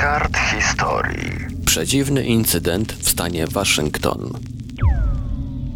kart historii. Przedziwny incydent w stanie Waszyngton.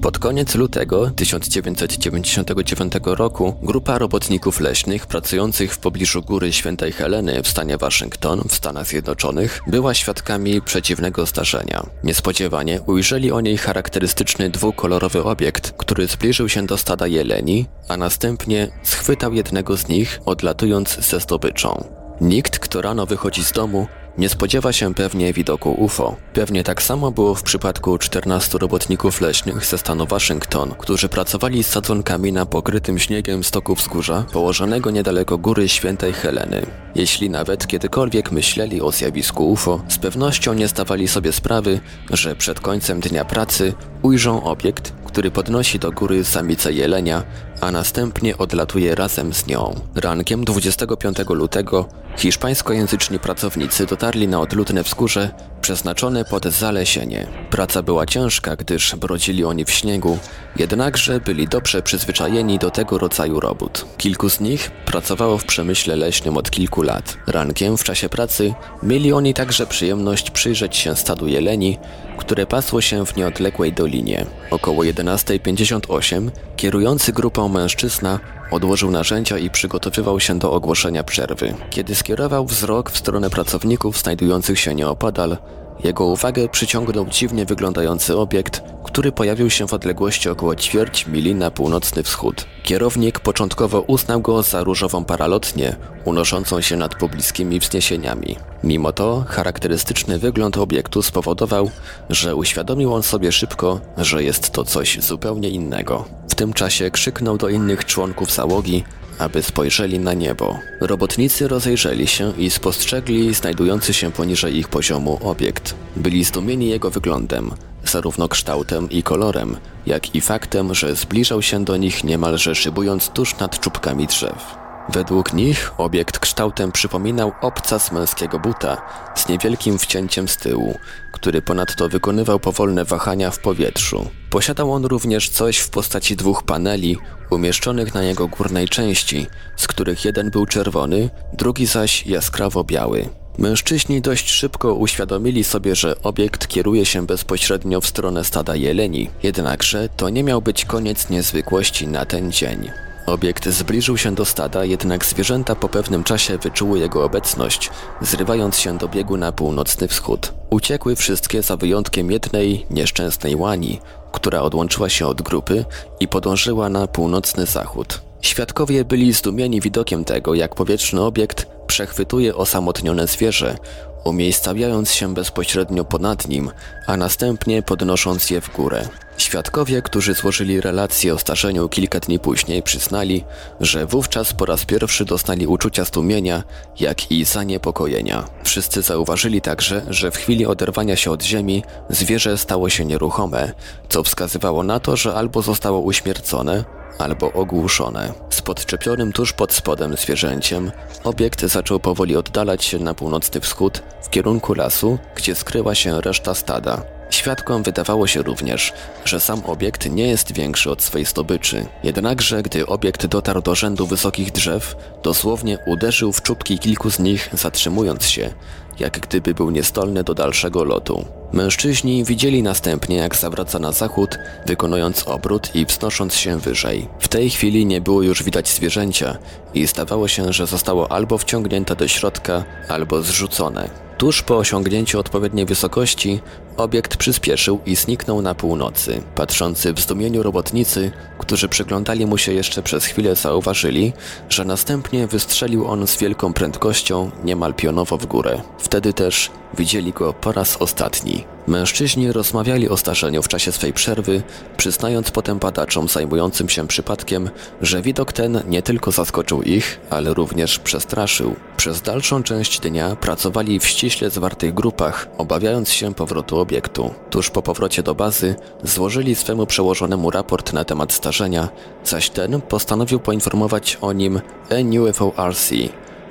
Pod koniec lutego 1999 roku grupa robotników leśnych pracujących w pobliżu góry Świętej Heleny w stanie Waszyngton w Stanach Zjednoczonych była świadkami przeciwnego zdarzenia. Niespodziewanie ujrzeli oni charakterystyczny dwukolorowy obiekt, który zbliżył się do stada jeleni, a następnie schwytał jednego z nich, odlatując ze zdobyczą. Nikt, kto rano wychodzi z domu, nie spodziewa się pewnie widoku UFO. Pewnie tak samo było w przypadku 14 robotników leśnych ze stanu Waszyngton, którzy pracowali z sadzonkami na pokrytym śniegiem stoku wzgórza położonego niedaleko góry Świętej Heleny. Jeśli nawet kiedykolwiek myśleli o zjawisku UFO, z pewnością nie zdawali sobie sprawy, że przed końcem dnia pracy ujrzą obiekt, który podnosi do góry samicę jelenia, a następnie odlatuje razem z nią. Rankiem 25 lutego hiszpańskojęzyczni pracownicy dotarli na odludne wzgórze przeznaczone pod zalesienie. Praca była ciężka, gdyż brodzili oni w śniegu, jednakże byli dobrze przyzwyczajeni do tego rodzaju robót. Kilku z nich pracowało w przemyśle leśnym od kilku lat. Rankiem w czasie pracy mieli oni także przyjemność przyjrzeć się stadu jeleni, które pasło się w nieodległej dolinie. Około 11.58 kierujący grupą mężczyzna odłożył narzędzia i przygotowywał się do ogłoszenia przerwy. Kiedy skierował wzrok w stronę pracowników znajdujących się nieopodal, jego uwagę przyciągnął dziwnie wyglądający obiekt, który pojawił się w odległości około ćwierć mili na północny wschód. Kierownik początkowo uznał go za różową paralotnię, unoszącą się nad pobliskimi wzniesieniami. Mimo to charakterystyczny wygląd obiektu spowodował, że uświadomił on sobie szybko, że jest to coś zupełnie innego. W tym czasie krzyknął do innych członków załogi, aby spojrzeli na niebo. Robotnicy rozejrzeli się i spostrzegli znajdujący się poniżej ich poziomu obiekt. Byli zdumieni jego wyglądem, zarówno kształtem i kolorem, jak i faktem, że zbliżał się do nich niemalże szybując tuż nad czubkami drzew. Według nich obiekt kształtem przypominał obcas męskiego buta z niewielkim wcięciem z tyłu, który ponadto wykonywał powolne wahania w powietrzu. Posiadał on również coś w postaci dwóch paneli umieszczonych na jego górnej części, z których jeden był czerwony, drugi zaś jaskrawo biały. Mężczyźni dość szybko uświadomili sobie, że obiekt kieruje się bezpośrednio w stronę stada jeleni, jednakże to nie miał być koniec niezwykłości na ten dzień. Obiekt zbliżył się do stada, jednak zwierzęta po pewnym czasie wyczuły jego obecność, zrywając się do biegu na północny wschód. Uciekły wszystkie za wyjątkiem jednej nieszczęsnej łani, która odłączyła się od grupy i podążyła na północny zachód. Świadkowie byli zdumieni widokiem tego, jak powietrzny obiekt przechwytuje osamotnione zwierzę, umiejscawiając się bezpośrednio ponad nim, a następnie podnosząc je w górę. Świadkowie, którzy złożyli relację o starzeniu kilka dni później, przyznali, że wówczas po raz pierwszy dostali uczucia stumienia, jak i zaniepokojenia. Wszyscy zauważyli także, że w chwili oderwania się od ziemi zwierzę stało się nieruchome, co wskazywało na to, że albo zostało uśmiercone, albo ogłuszone. Z podczepionym tuż pod spodem zwierzęciem, obiekt zaczął powoli oddalać się na północny wschód w kierunku lasu, gdzie skryła się reszta stada. Świadkom wydawało się również, że sam obiekt nie jest większy od swej zdobyczy. Jednakże, gdy obiekt dotarł do rzędu wysokich drzew, dosłownie uderzył w czubki kilku z nich, zatrzymując się, jak gdyby był niestolny do dalszego lotu. Mężczyźni widzieli następnie, jak zawraca na zachód, wykonując obrót i wznosząc się wyżej. W tej chwili nie było już widać zwierzęcia i zdawało się, że zostało albo wciągnięte do środka, albo zrzucone. Tuż po osiągnięciu odpowiedniej wysokości obiekt przyspieszył i zniknął na północy. Patrzący w zdumieniu robotnicy, którzy przyglądali mu się jeszcze przez chwilę, zauważyli, że następnie wystrzelił on z wielką prędkością niemal pionowo w górę. Wtedy też widzieli go po raz ostatni. Mężczyźni rozmawiali o starzeniu w czasie swej przerwy, przyznając potem badaczom zajmującym się przypadkiem, że widok ten nie tylko zaskoczył ich, ale również przestraszył. Przez dalszą część dnia pracowali w ściśle zwartych grupach, obawiając się powrotu obiektu. Tuż po powrocie do bazy złożyli swemu przełożonemu raport na temat starzenia, zaś ten postanowił poinformować o nim NUFORC,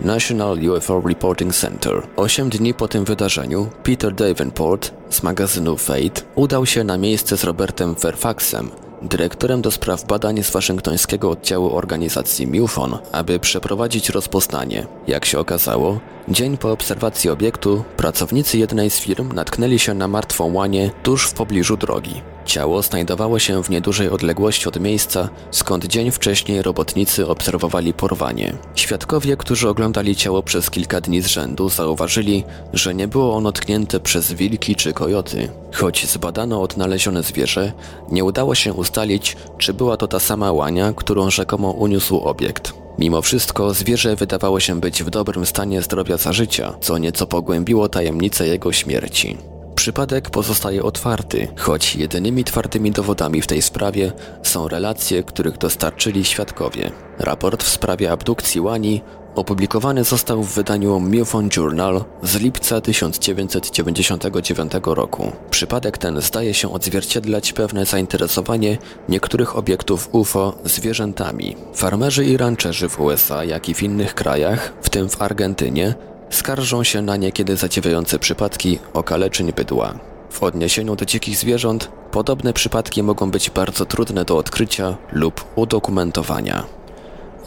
National UFO Reporting Center. Osiem dni po tym wydarzeniu Peter Davenport z magazynu Fate udał się na miejsce z Robertem Fairfaxem, dyrektorem do spraw badań z waszyngtońskiego oddziału organizacji MUFON, aby przeprowadzić rozpoznanie. Jak się okazało, dzień po obserwacji obiektu pracownicy jednej z firm natknęli się na martwą łanię tuż w pobliżu drogi. Ciało znajdowało się w niedużej odległości od miejsca, skąd dzień wcześniej robotnicy obserwowali porwanie. Świadkowie, którzy oglądali ciało przez kilka dni z rzędu, zauważyli, że nie było ono tknięte przez wilki czy kojoty. Choć zbadano odnalezione zwierzę, nie udało się ustalić, czy była to ta sama łania, którą rzekomo uniósł obiekt. Mimo wszystko zwierzę wydawało się być w dobrym stanie zdrowia za życia, co nieco pogłębiło tajemnicę jego śmierci. Przypadek pozostaje otwarty, choć jedynymi twardymi dowodami w tej sprawie są relacje, których dostarczyli świadkowie. Raport w sprawie abdukcji łani opublikowany został w wydaniu MUFON Journal z lipca 1999 roku. Przypadek ten zdaje się odzwierciedlać pewne zainteresowanie niektórych obiektów UFO zwierzętami. Farmerzy i rancherzy w USA, jak i w innych krajach, w tym w Argentynie, skarżą się na niekiedy zadziwiające przypadki okaleczeń bydła. W odniesieniu do dzikich zwierząt, podobne przypadki mogą być bardzo trudne do odkrycia lub udokumentowania.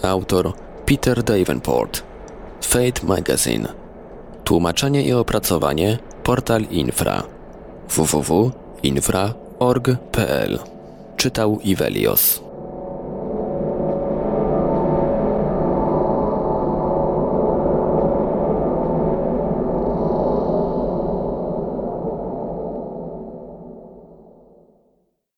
Autor Peter Davenport Fate Magazine Tłumaczenie i opracowanie Portal Infra www.infra.org.pl Czytał Ivelios